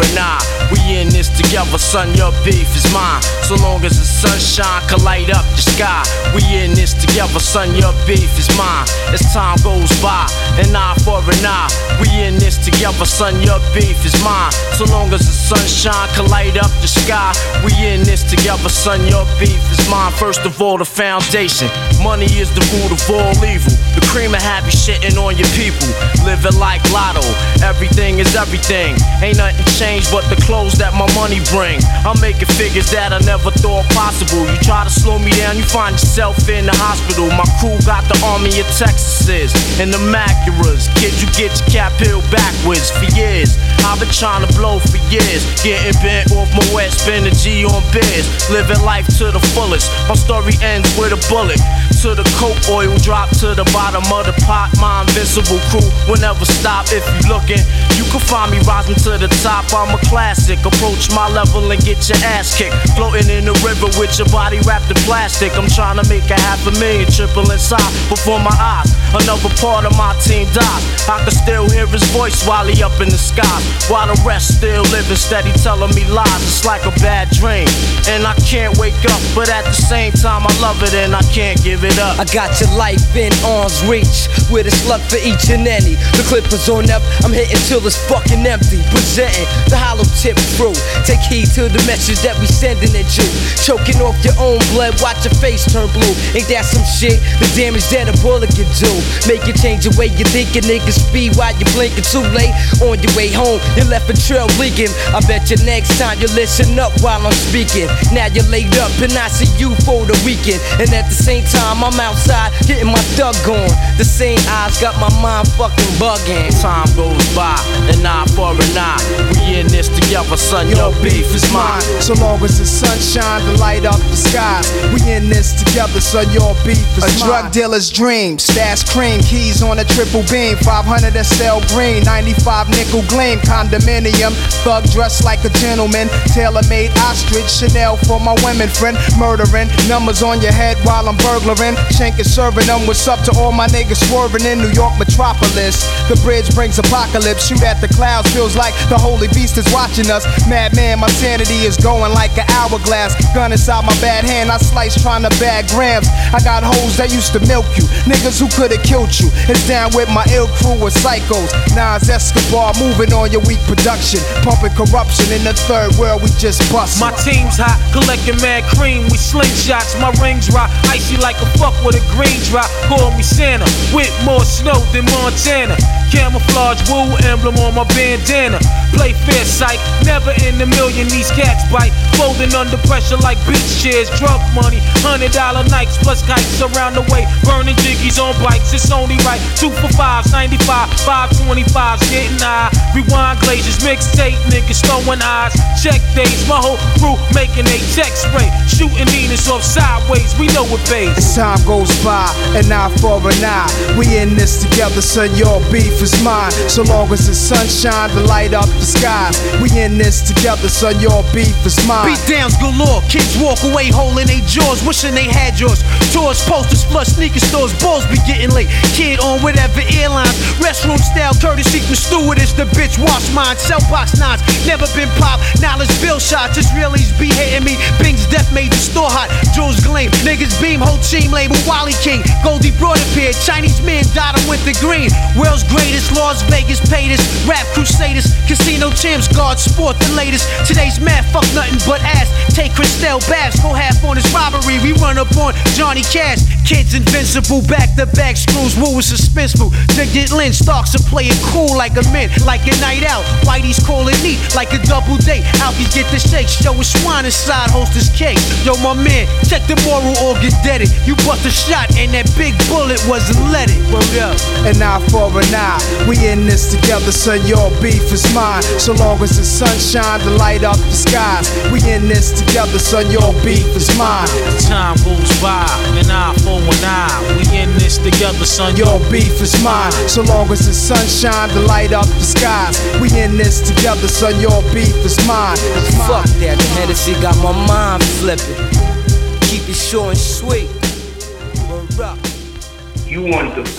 and I. We in this together, son, your beef is mine. So long as the sunshine can light up the sky. We in this together, son, your beef is mine. As time goes by, and I for an eye. We in this together, son, your beef is mine. So long as the sunshine can light up the sky. We in this together, son, your beef is mine. First of all, the foundation. Money is the root of all evil. The cream of happy shitting on your people. Living like lotto. Everything is everything. Ain't nothing changed but the clothes that my money bring. I'm making figures that I never thought possible. You try to slow me down, you find yourself in the hospital. My crew got the army of Texases and the Macuras. Kid, you get your cap peeled backwards for years. I've been trying to blow for years. Getting bent off my wet, spending G on beers. Living life to the fullest. My story ends with a bullet. To the coke oil drop to the bottom of the pot. My invincible crew will never stop if you looking. You can find me rising to the top. I'm a classic. Approach my level and get your ass kicked. Floating in the river with your body wrapped in plastic. I'm trying to make a half a million triple inside before my eyes. Another part of my team dies. I can still hear his voice while he up in the sky. While the rest still living steady, telling me lies. It's like a bad dream. And I can't wake up, but at the same time, I love it and I can't give it up. I got your life in arm's reach with a slug for each and any. The clip is on up, I'm hitting till it's fucking empty. Presenting the hollow tip through. Take heed to the message that we sending at you. Choking off your own blood, watch your face turn blue. Ain't that some shit? The damage that a bullet can do. Make you change the way you think a nigga speed while you blinking too late. On your way home, you left a trail leaking. I bet you next time you listen up while I'm speaking. Now you're laid up and I see you for the weekend. And at the same time, I'm outside getting my thug on. The same eyes got my mind fucking bugging. Time goes by, an eye for an eye. We in this together, son. Your beef is mine. So long as the sunshine to light up the sky. We in this together, son. your beef is A mine. A drug dealer's dream. Stash cream, keys on a triple beam. 500 SL green, 95 nickel gleam. Condominium, thug dressed like a gentleman. Tailor made ostrich, Chanel for my women friend. Murdering, numbers on your head while I'm burglaring. Shank is serving them. What's up to all my niggas swerving in New York metropolis? The bridge brings apocalypse. Shoot at the clouds, feels like the holy beast is watching us. Madman, my sanity is going like an hourglass. Gun inside my bad hand, I slice trying to bag grams. I got hoes that used to milk you, niggas who could've killed you. It's down with my ill crew of psychos. Nas Escobar moving on your weak production, pumping corruption in the third world. We just bust. My team's hot, collecting mad cream. We slingshots, my rings rock, icy like a fuck with a green drop. Call me Santa, with more snow than Montana. Camouflage wool emblem on my bandana. Play fair psych, never in a million. These cats bite, folding under pressure like beach chairs. Drug money, hundred dollar nights plus kites around the way. Burning jiggies on bikes, it's only right. Two for fives, 95, 525s, getting high. Rewind glaciers, mixtape niggas throwing eyes. Check days, my whole crew making a check spray. Shooting Venus off sideways, we know it pays. As time goes by, and eye for an eye. We in this together, son. Your beef is mine. So long as the sunshine to light up the skies. We in this together, son. Your beef is mine. Beat downs galore. Kids walk away holding their jaws, wishing they had yours. Tours, posters, flush sneaker stores. Balls be getting late. Kid on whatever airlines. Restroom style, courtesy from stewardess. The bitch wash mine. Cell box nines. Never been pop. Knowledge bill shot. Just reallys be hitting me. Bing's death made the store hot. Jules gleam. Niggas beam. Whole team label. Wally King. Goldie brought appeared. Chinese man died him with the green. World's greatest. Las Vegas paid. Rap crusaders. Casino champs. Guard sport the latest. Today's math. Fuck nothing but ass. Take Cristal Babs. Go half on this robbery. We run up on Johnny Cash. Kids invincible. Back to back screws. Woo is suspenseful. To get Lynch. Starks to play it cool like a mint. Like a night out. Whitey's calling neat. Like a double date. Alkies get the shake. Show a swine inside. Host this cake. Yo, my man. Check the moral organ deaded. You bust a shot and that big bullet wasn't let it. Word up. An eye for an eye. We in this together, son. Your beef is mine. So long as the sunshine to light up the skies. We in this together, son. Your beef is mine. Time goes by, an eye for an eye. We in this together, son. Your beef is mine. So long as the sunshine to light up the skies. We in this together, son. Your beef is mine. It's mine. Fuck that, the Hennessy got my mind flipping. Keep it short and sweet. Word up. You want the